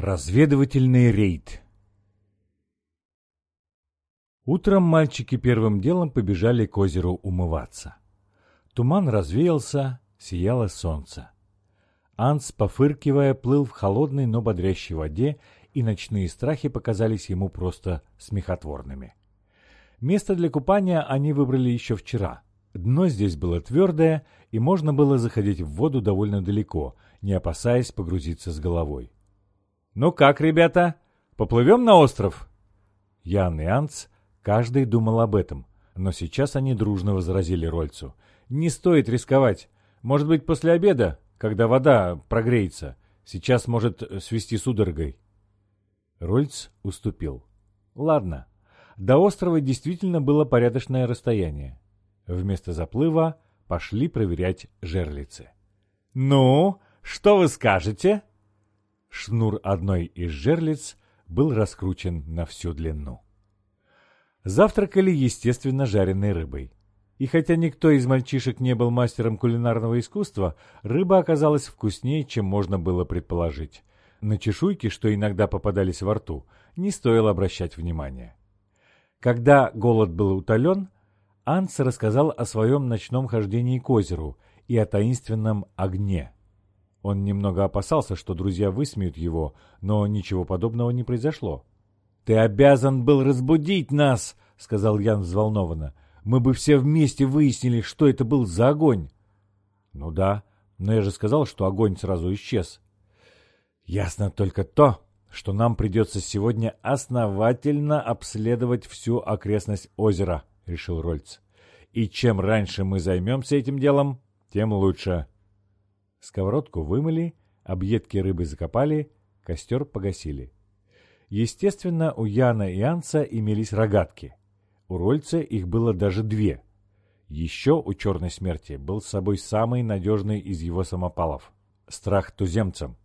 Разведывательный рейд Утром мальчики первым делом побежали к озеру умываться. Туман развеялся, сияло солнце. Анс, пофыркивая, плыл в холодной, но бодрящей воде, и ночные страхи показались ему просто смехотворными. Место для купания они выбрали еще вчера. Дно здесь было твердое, и можно было заходить в воду довольно далеко, не опасаясь погрузиться с головой. «Ну как, ребята, поплывем на остров?» Ян и Анц, каждый думал об этом, но сейчас они дружно возразили Рольцу. «Не стоит рисковать. Может быть, после обеда, когда вода прогреется. Сейчас может свести судорогой». Рольц уступил. «Ладно». До острова действительно было порядочное расстояние. Вместо заплыва пошли проверять жерлицы. «Ну, что вы скажете?» Шнур одной из жерлиц был раскручен на всю длину. Завтракали, естественно, жареной рыбой. И хотя никто из мальчишек не был мастером кулинарного искусства, рыба оказалась вкуснее, чем можно было предположить. На чешуйки, что иногда попадались во рту, не стоило обращать внимания. Когда голод был утолен, Анс рассказал о своем ночном хождении к озеру и о таинственном огне – он немного опасался, что друзья высмеют его, но ничего подобного не произошло. «Ты обязан был разбудить нас!» — сказал Ян взволнованно. «Мы бы все вместе выяснили, что это был за огонь!» «Ну да, но я же сказал, что огонь сразу исчез». «Ясно только то, что нам придется сегодня основательно обследовать всю окрестность озера», — решил Рольц. «И чем раньше мы займемся этим делом, тем лучше». Сковородку вымыли, объедки рыбы закопали, костер погасили. Естественно, у Яна и Анца имелись рогатки. У Рольца их было даже две. Еще у Черной Смерти был с собой самый надежный из его самопалов – страх туземцам.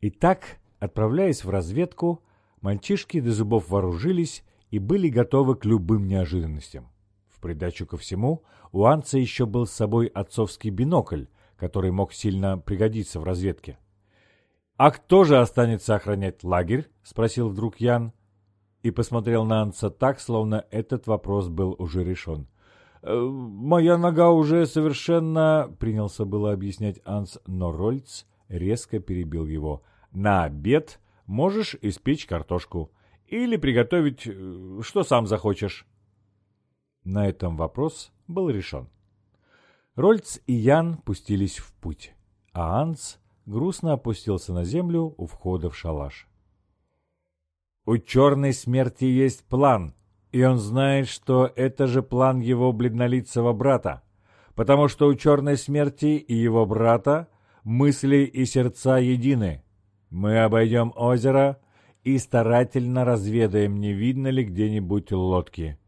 Итак, отправляясь в разведку, мальчишки до зубов вооружились и были готовы к любым неожиданностям. В придачу ко всему, у Анца еще был с собой отцовский бинокль, который мог сильно пригодиться в разведке. «А кто же останется охранять лагерь?» — спросил вдруг Ян. И посмотрел на Анца так, словно этот вопрос был уже решен. «Э, «Моя нога уже совершенно...» — принялся было объяснять Анс, но Рольц резко перебил его. «На обед можешь испечь картошку. Или приготовить, э, что сам захочешь». На этом вопрос был решен. Рольц и Ян пустились в путь, а Анс грустно опустился на землю у входа в шалаш. «У черной смерти есть план, и он знает, что это же план его бледнолицего брата, потому что у черной смерти и его брата мысли и сердца едины. Мы обойдем озеро и старательно разведаем, не видно ли где-нибудь лодки».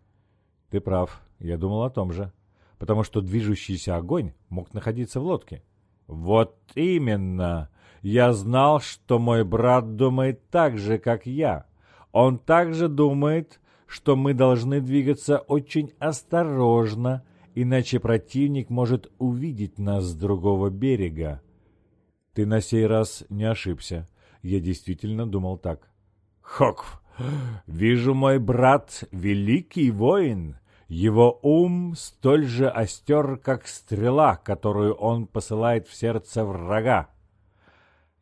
«Ты прав, я думал о том же», потому что движущийся огонь мог находиться в лодке. «Вот именно! Я знал, что мой брат думает так же, как я. Он также думает, что мы должны двигаться очень осторожно, иначе противник может увидеть нас с другого берега. Ты на сей раз не ошибся. Я действительно думал так. Хок! Вижу, мой брат — великий воин. Его ум столь же остер, как стрела, которую он посылает в сердце врага.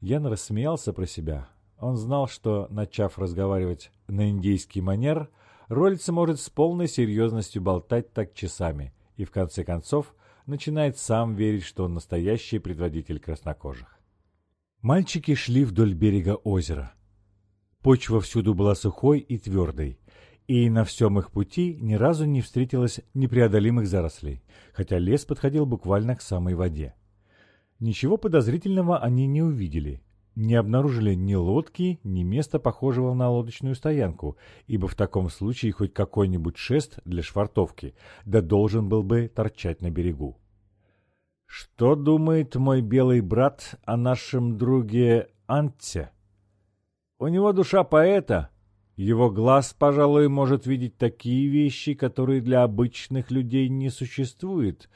Ян рассмеялся про себя. Он знал, что, начав разговаривать на индийский манер, Рольц может с полной серьезностью болтать так часами и, в конце концов, начинает сам верить, что он настоящий предводитель краснокожих. Мальчики шли вдоль берега озера. Почва всюду была сухой и твердой, и на всем их пути ни разу не встретилось непреодолимых зарослей, хотя лес подходил буквально к самой воде. Ничего подозрительного они не увидели, не обнаружили ни лодки, ни места, похожего на лодочную стоянку, ибо в таком случае хоть какой-нибудь шест для швартовки, да должен был бы торчать на берегу. «Что думает мой белый брат о нашем друге Антте?» «У него душа поэта», его глаз, пожалуй, может видеть такие вещи, которые для обычных людей не существуют.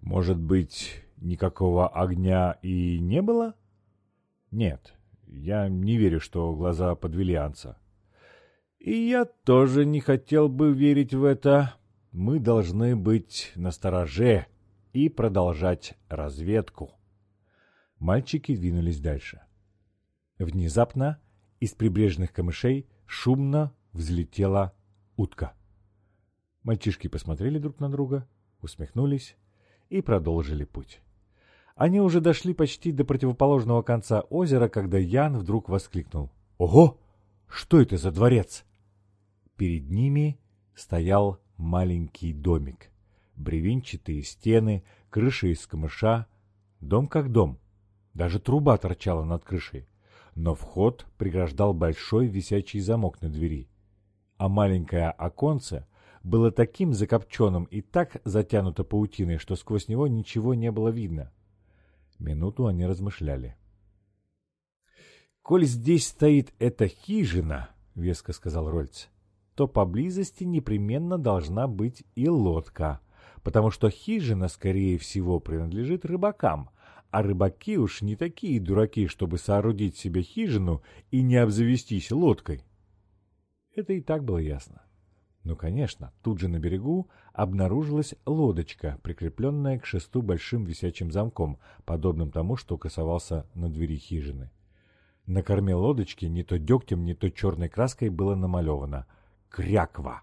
Может быть, никакого огня и не было? Нет, Я не верю, что глаза подвели Анца. И я тоже не хотел бы верить в это. Мы должны быть настороже и продолжать разведку. Мальчики двинулись дальше. Внезапно из прибрежных камышей шумно взлетела утка. Мальчишки посмотрели друг на друга, усмехнулись и продолжили путь. Они уже дошли почти до противоположного конца озера, когда Ян вдруг воскликнул. «Ого! Что это за дворец?» Перед ними стоял маленький домик. Бревенчатые стены, крыша из камыша. Дом как дом. Даже труба торчала над крышей. Но вход преграждал большой висячий замок на двери. А маленькое оконце было таким закопченным и так затянуто паутиной, что сквозь него ничего не было видно. Минуту они размышляли. «Коль здесь стоит эта хижина, — веско сказал Рольц, — то поблизости непременно должна быть и лодка, потому что хижина, скорее всего, принадлежит рыбакам, а рыбаки уж не такие дураки, чтобы соорудить себе хижину и не обзавестись лодкой. Это и так было ясно. Ну, конечно, тут же на берегу обнаружилась лодочка, прикрепленная к шесту большим висячим замком, подобным тому, что касался на двери хижины. На корме лодочки не то дегтем, не то черной краской было намалевано «Кряква».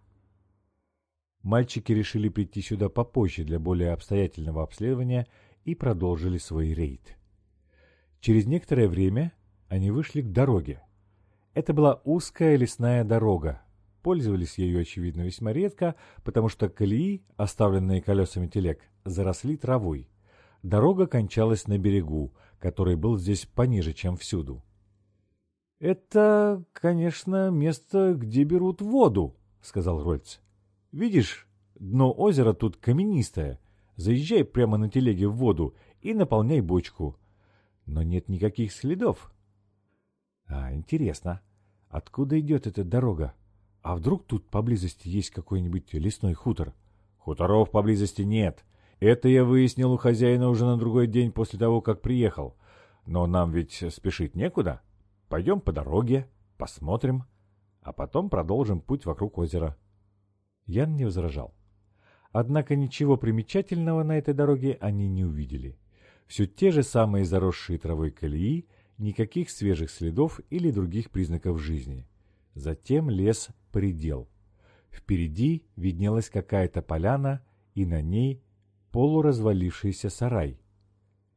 Мальчики решили прийти сюда попозже для более обстоятельного обследования и продолжили свой рейд. Через некоторое время они вышли к дороге. Это была узкая лесная дорога, Пользовались ею, очевидно, весьма редко, потому что колеи, оставленные колесами телег, заросли травой. Дорога кончалась на берегу, который был здесь пониже, чем всюду. «Это, конечно, место, где берут воду», — сказал Рольц. «Видишь, дно озера тут каменистое. Заезжай прямо на телеге в воду и наполняй бочку. Но нет никаких следов». «А, интересно, откуда идет эта дорога?» А вдруг тут поблизости есть какой-нибудь лесной хутор? Хуторов поблизости нет. Это я выяснил у хозяина уже на другой день после того, как приехал. Но нам ведь спешить некуда. Пойдем по дороге, посмотрим, а потом продолжим путь вокруг озера. Ян не возражал. Однако ничего примечательного на этой дороге они не увидели. Все те же самые заросшие травой колеи, никаких свежих следов или других признаков жизни. Затем лес предел. Впереди виднелась какая-то поляна, и на ней полуразвалившийся сарай.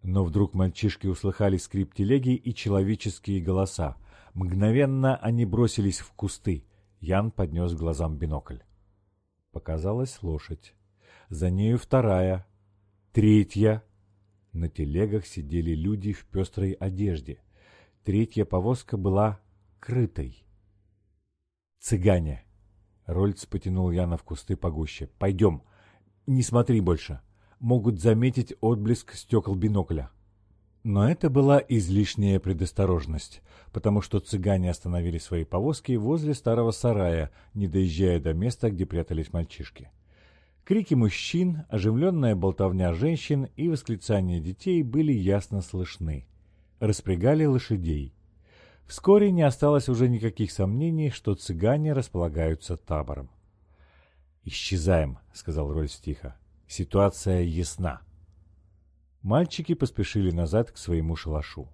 Но вдруг мальчишки услыхали скрип телеги и человеческие голоса. Мгновенно они бросились в кусты. Ян поднес глазам бинокль. Показалась лошадь. За нею вторая. Третья. На телегах сидели люди в пестрой одежде. Третья повозка была крытой. «Цыгане!» Рольц потянул Яна в кусты погуще. «Пойдем. Не смотри больше. Могут заметить отблеск стекол бинокля». Но это была излишняя предосторожность, потому что цыгане остановили свои повозки возле старого сарая, не доезжая до места, где прятались мальчишки. Крики мужчин, оживленная болтовня женщин и восклицания детей были ясно слышны. Распрягали лошадей. Вскоре не осталось уже никаких сомнений, что цыгане располагаются табором. «Исчезаем», — сказал Рольс тихо. «Ситуация ясна». Мальчики поспешили назад к своему шалашу.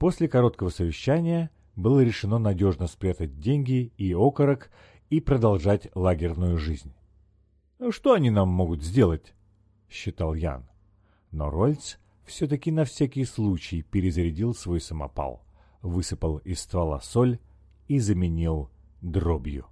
После короткого совещания было решено надежно спрятать деньги и окорок и продолжать лагерную жизнь. «Ну, «Что они нам могут сделать?» — считал Ян. Но Рольц все-таки на всякий случай перезарядил свой самопал высыпал из ствола соль и заменил дробью.